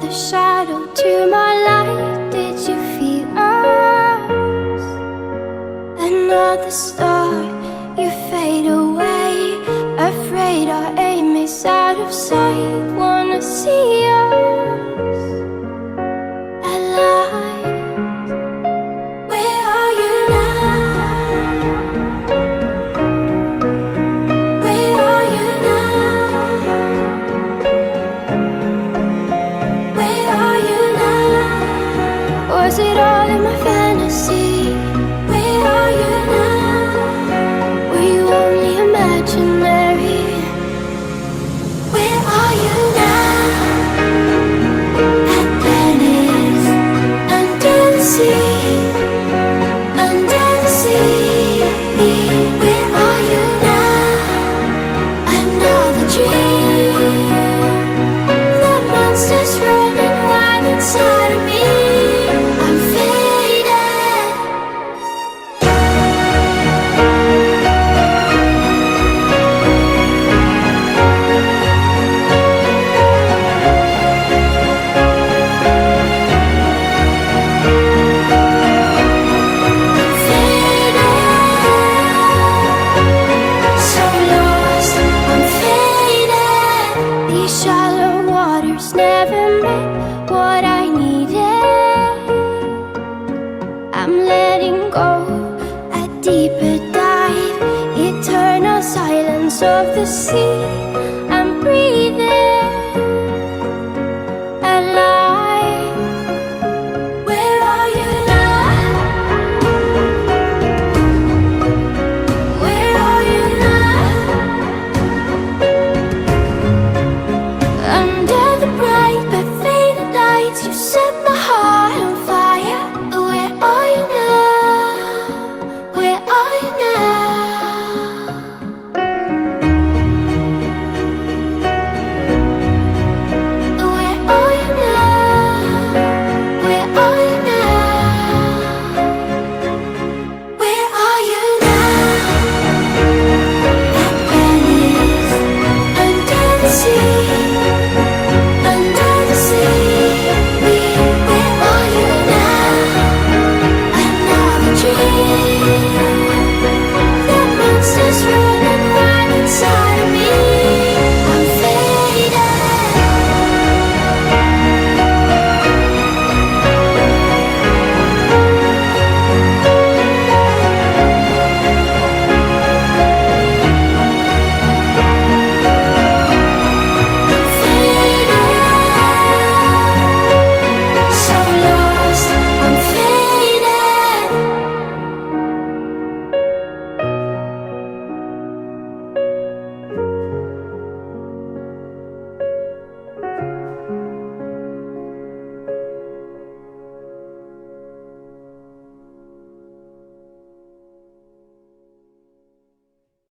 the shadow to my light. Did you feel us? Another star. it all never met what I needed. I'm letting go a deeper dive, eternal silence of the sea. I'm breathing.